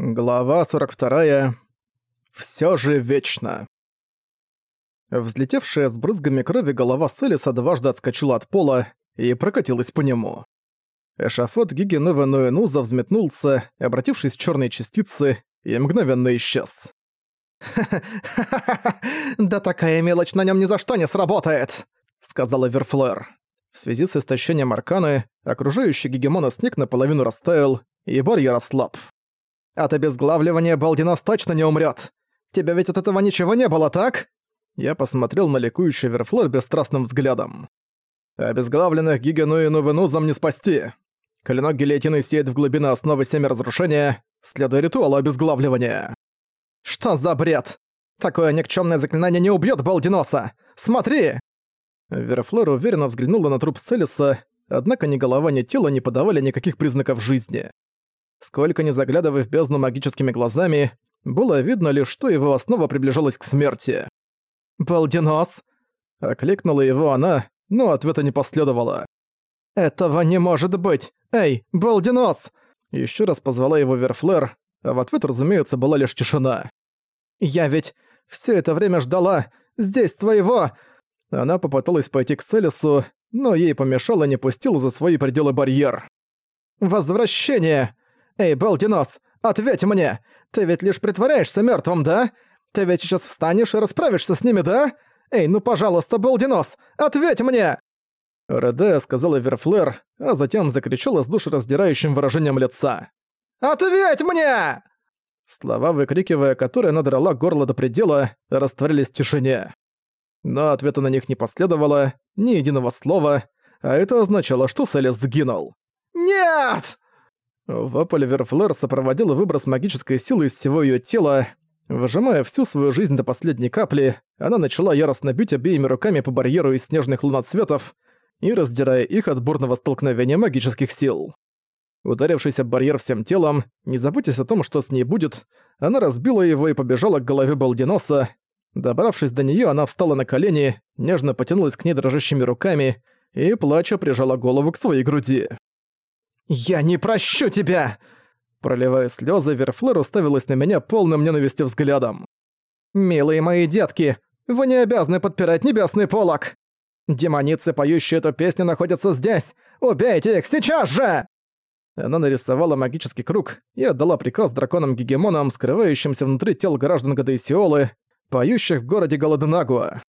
Глава 42. Всё же вечно. Взлетевшая с брызгами крови голова Селиса дважды отскочила от пола и прокатилась по нему. Эшафот Гиги Новенуэнуза взметнулся, обратившись в чёрные частицы, и мгновенно исчез. «Ха-ха-ха! Да такая мелочь на нём ни за что не сработает!» — сказала Верфлэр. В связи с истощением арканы, окружающий гегемона снег наполовину растаял, и барьер ослаб. От обезглавливания Балдинос точно не умрет. Тебя ведь от этого ничего не было, так?» Я посмотрел на ликующий Верфлор бесстрастным взглядом. «Обезглавленных Гигену и Нувенузам не спасти. Клинок гильотины сеет в глубины основы семя разрушения, следуя ритуалу обезглавливания». «Что за бред? Такое никчемное заклинание не убьет Балдиноса! Смотри!» Верфлор уверенно взглянула на труп Селиса, однако ни голова, ни тело не подавали никаких признаков жизни. Сколько ни заглядывая в бездну магическими глазами, было видно лишь, что его основа приближалась к смерти. «Балдинос!» — окликнула его она, но ответа не последовало. «Этого не может быть! Эй, Балдинос!» Еще раз позвала его Верфлер, а в ответ, разумеется, была лишь тишина. «Я ведь все это время ждала! Здесь твоего!» Она попыталась пойти к Селису, но ей помешало не пустил за свои пределы барьер. «Возвращение!» «Эй, Балдинос, ответь мне! Ты ведь лишь притворяешься мертвым, да? Ты ведь сейчас встанешь и расправишься с ними, да? Эй, ну пожалуйста, Балдинос, ответь мне!» Реде сказала Верфлер, а затем закричала с душераздирающим выражением лица. «Ответь мне!» Слова, выкрикивая, которые надрала горло до предела, растворились в тишине. Но ответа на них не последовало, ни единого слова, а это означало, что Селес сгинул. «Нет!» Вопль Верфлер сопроводил выброс магической силы из всего её тела. Выжимая всю свою жизнь до последней капли, она начала яростно бить обеими руками по барьеру из снежных луноцветов и раздирая их от бурного столкновения магических сил. Ударившись об барьер всем телом, не заботясь о том, что с ней будет, она разбила его и побежала к голове Балдиноса. Добравшись до неё, она встала на колени, нежно потянулась к ней дрожащими руками и, плача, прижала голову к своей груди. «Я не прощу тебя!» Проливая слезы, Верфлер уставилась на меня полным ненависти взглядом. «Милые мои детки, вы не обязаны подпирать небесный полог! Демоницы, поющие эту песню, находятся здесь! Убейте их сейчас же!» Она нарисовала магический круг и отдала приказ драконам-гегемонам, скрывающимся внутри тел граждан Гадейсиолы, поющих в городе Голоденагуа.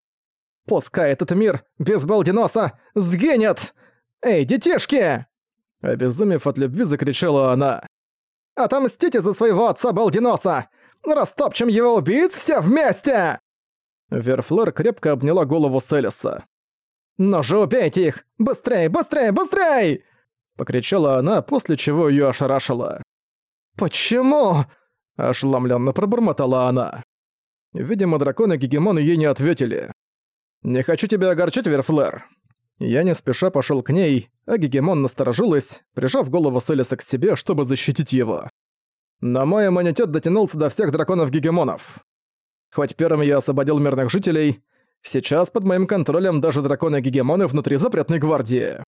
«Пускай этот мир без Балдиноса сгинет! Эй, детишки!» Обезумев от любви, закричала она. «Отомстите за своего отца Балдиноса! Растопчем его убийц все вместе!» Верфлор крепко обняла голову Селиса. «Ну же убейте их! Быстрей, быстрей, быстрей!» Покричала она, после чего её ошарашило. «Почему?» – ошеломленно пробормотала она. Видимо, драконы-гегемоны ей не ответили. «Не хочу тебя огорчать, Верфлер. Я не спеша пошёл к ней, а Гегемон насторожилась, прижав голову Селиса к себе, чтобы защитить его. Но мой иммунитет дотянулся до всех драконов-гегемонов. Хоть первым я освободил мирных жителей, сейчас под моим контролем даже драконы-гегемоны внутри запретной гвардии.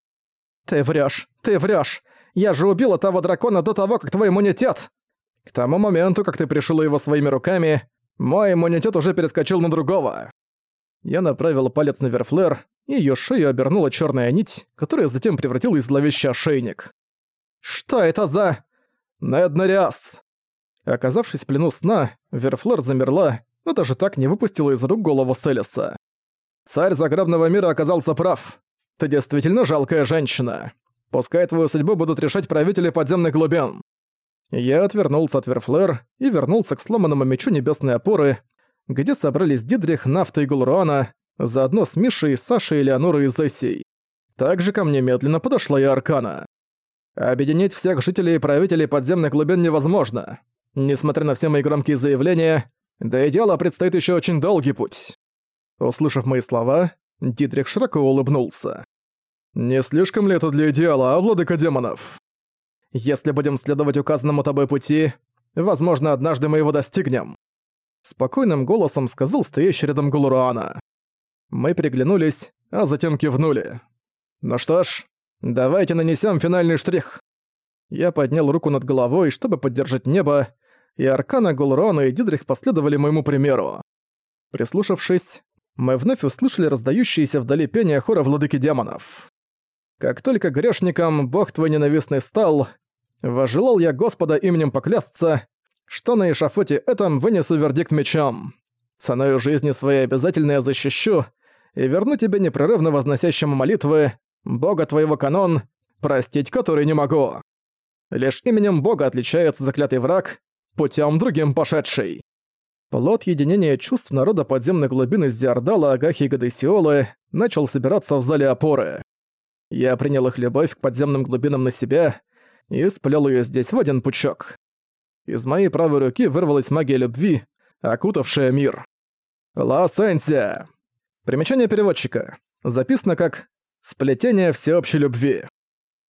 Ты врёшь, ты врёшь! Я же убила того дракона до того, как твой иммунитет! К тому моменту, как ты пришила его своими руками, мой иммунитет уже перескочил на другого. Я направил палец на Верфлер, и её шею обернула чёрная нить, которая затем превратилась в зловещий ошейник. «Что это за...» «Неднориас!» Оказавшись в плену сна, Верфлер замерла, но даже так не выпустила из рук голову Селиса. «Царь загробного мира оказался прав. Ты действительно жалкая женщина. Пускай твою судьбу будут решать правители подземных глубин». Я отвернулся от Верфлер и вернулся к сломанному мечу небесной опоры, где собрались Дидрих, Нафта и Гулруана, заодно с Мишей, Сашей, Элеонорой и Зессией. Также ко мне медленно подошла и Аркана. Объединить всех жителей и правителей подземных глубин невозможно. Несмотря на все мои громкие заявления, до идеала предстоит еще очень долгий путь. Услышав мои слова, Дидрих широко улыбнулся. «Не слишком ли это для идеала, а, владыка демонов? Если будем следовать указанному тобой пути, возможно, однажды мы его достигнем». Спокойным голосом сказал стоящий рядом Галуруана. Мы переглянулись, а затем кивнули. «Ну что ж, давайте нанесем финальный штрих». Я поднял руку над головой, чтобы поддержать небо, и Аркана, Гулрона и Дидрих последовали моему примеру. Прислушавшись, мы вновь услышали раздающиеся вдали пение хора владыки демонов. Как только грешникам бог твой ненавистный стал, вожелал я Господа именем поклясться, что на эшафоте этом вынесу вердикт мечом. Ценою жизни своей обязательно я защищу и верну тебе непрерывно возносящему молитвы, бога твоего канон, простить который не могу. Лишь именем бога отличается заклятый враг, путем другим пошедший. Плод единения чувств народа подземной глубины Зиардала, Агахи и Гадесиолы начал собираться в зале опоры. Я принял их любовь к подземным глубинам на себя и сплел ее здесь в один пучок. Из моей правой руки вырвалась магия любви, окутавшая мир. Ла. Примечание переводчика. Записано как «Сплетение всеобщей любви».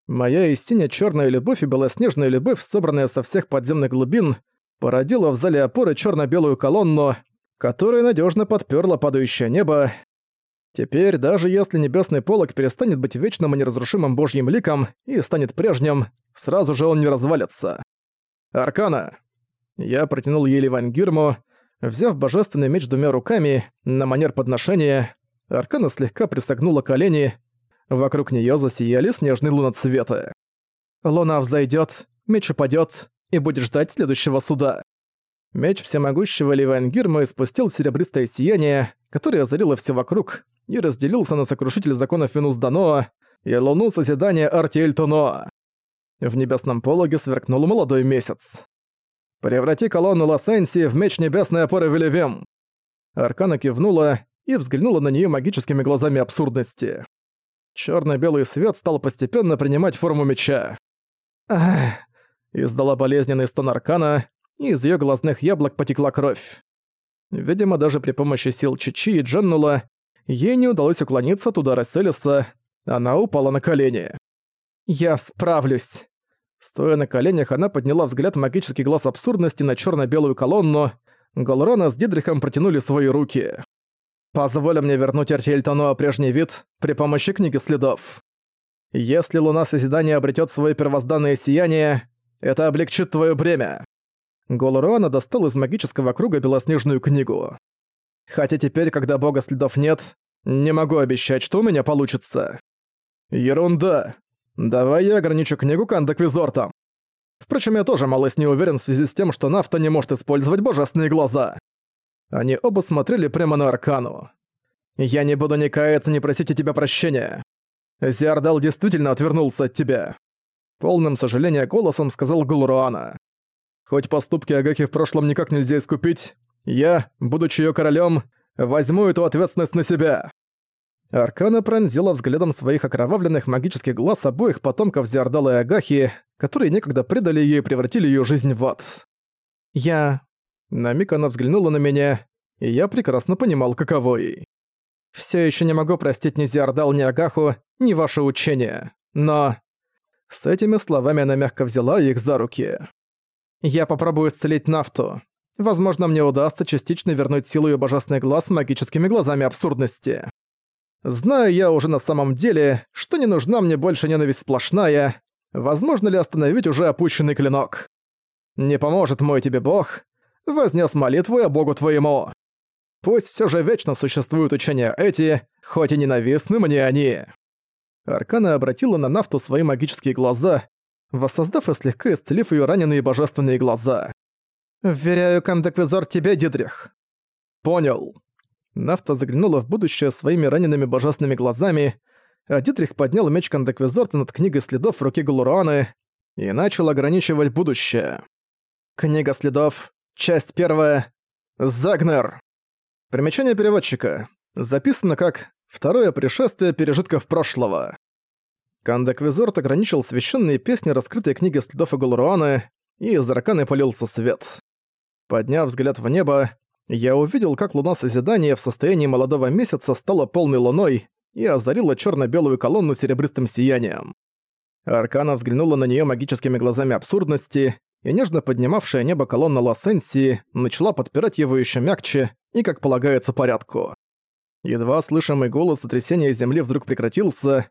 Моя истинно черная любовь и белоснежная любовь, собранная со всех подземных глубин, породила в зале опоры черно белую колонну, которая надежно подперла падающее небо. Теперь, даже если небесный полог перестанет быть вечным и неразрушимым божьим ликом и станет прежним, сразу же он не развалится. Аркана. Я протянул ей Ливангирму, взяв божественный меч двумя руками на манер подношения. Аркана слегка присогнула колени. Вокруг нее засияли снежные луноцветы. Луна взойдет, меч упадет, и будет ждать следующего суда. Меч всемогущего Ливангирма испустил серебристое сияние, которое озарило все вокруг, и разделился на сокрушитель законов Венус Даноа и луну созидания Артиэль Тоноа. В небесном пологе сверкнул молодой месяц. «Преврати колонну Лосенси в меч небесной опоры Велевем!» Аркана кивнула и взглянула на нее магическими глазами абсурдности. Черно-белый свет стал постепенно принимать форму меча. «Ах!» Издала болезненный стон Аркана, и из ее глазных яблок потекла кровь. Видимо, даже при помощи сил Чичи и Дженнула ей не удалось уклониться от удара Селиса, она упала на колени. «Я справлюсь!» Стоя на коленях, она подняла взгляд магический глаз абсурдности на черно белую колонну. Голрона с Дидрихом протянули свои руки. «Позволь мне вернуть Артельтону прежний вид при помощи книги следов. Если луна созидания обретет свое первозданное сияние, это облегчит твое бремя». Голуруана достал из магического круга белоснежную книгу. «Хотя теперь, когда бога следов нет, не могу обещать, что у меня получится». «Ерунда. Давай я ограничу книгу кандаквизортом. Впрочем, я тоже малость не уверен в связи с тем, что Нафта не может использовать божественные глаза». Они оба смотрели прямо на Аркану. «Я не буду ни каяться, ни просить у тебя прощения. Зиардал действительно отвернулся от тебя. Полным сожаления голосом сказал Гулруана. «Хоть поступки Агахи в прошлом никак нельзя искупить, я, будучи ее королем, возьму эту ответственность на себя». Аркана пронзила взглядом своих окровавленных магических глаз обоих потомков Зиардала и Агахи, которые некогда предали ее и превратили ее жизнь в ад. «Я...» На миг она взглянула на меня, и я прекрасно понимал, каково ей. «Всё ещё не могу простить ни Зиардал, ни Агаху, ни ваше учение. Но с этими словами она мягко взяла их за руки. «Я попробую исцелить нафту. Возможно, мне удастся частично вернуть силу ее божественный глаз магическими глазами абсурдности. Знаю я уже на самом деле, что не нужна мне больше ненависть сплошная. Возможно ли остановить уже опущенный клинок? Не поможет мой тебе бог. Вознес молитву я богу твоему. Пусть все же вечно существуют учения эти, хоть и ненавистны мне они. Аркана обратила на Нафту свои магические глаза, воссоздав и слегка исцелив ее раненые божественные глаза. «Вверяю Кандаквизор тебе, Дидрих». «Понял». Нафта заглянула в будущее своими ранеными божественными глазами, а Дитрих поднял меч Кандаквизорта над книгой следов в руке Галуруаны и начал ограничивать будущее. Книга следов, часть первая, Загнер. Примечание переводчика. Записано как Второе пришествие пережитков прошлого. Кандаквизорт ограничил священные песни раскрытой книги следов Эголруана, и из арканы полился свет. Подняв взгляд в небо, я увидел, как луна Созидания в состоянии молодого месяца стала полной луной и озарила черно белую колонну серебристым сиянием. Аркана взглянула на нее магическими глазами абсурдности, и нежно поднимавшая небо колонна Лассенсии начала подпирать его еще мягче и, как полагается, порядку. Едва слышимый голос сотрясения земли вдруг прекратился.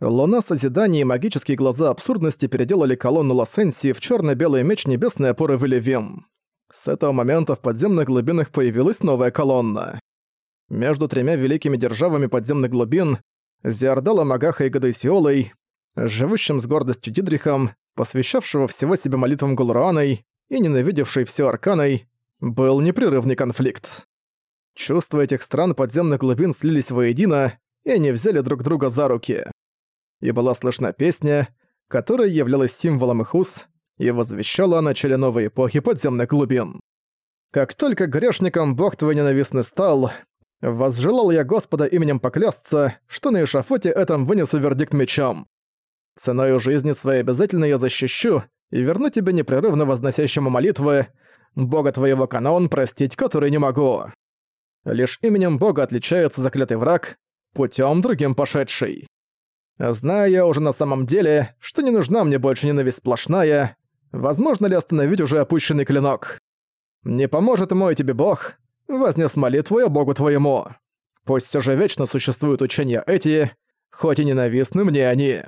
Луна Созидания и магические глаза абсурдности переделали колонну Лассенсии в черно белый меч небесной опоры Велевем. С этого момента в подземных глубинах появилась новая колонна. Между тремя великими державами подземных глубин Зиардала Магаха и Гадайсиолой, живущим с гордостью Дидрихом, посвящавшего всего себя молитвам Гулруаной и ненавидевшей все Арканой, был непрерывный конфликт. Чувства этих стран подземных глубин слились воедино, и они взяли друг друга за руки. И была слышна песня, которая являлась символом их уз и возвещала о начале новой эпохи подземных глубин. Как только грешником бог твой ненавистный стал, возжелал я Господа именем поклясться, что на эшафоте этом вынесу вердикт мечом. Ценою жизни своей обязательно я защищу и верну тебе непрерывно возносящему молитвы, бога твоего канон простить, который не могу. Лишь именем бога отличается заклятый враг, путем другим пошедший. Знаю я уже на самом деле, что не нужна мне больше ненависть сплошная, возможно ли остановить уже опущенный клинок? Не поможет мой тебе бог, вознес молитву я богу твоему. Пусть все же вечно существуют учения эти, хоть и ненавистны мне они.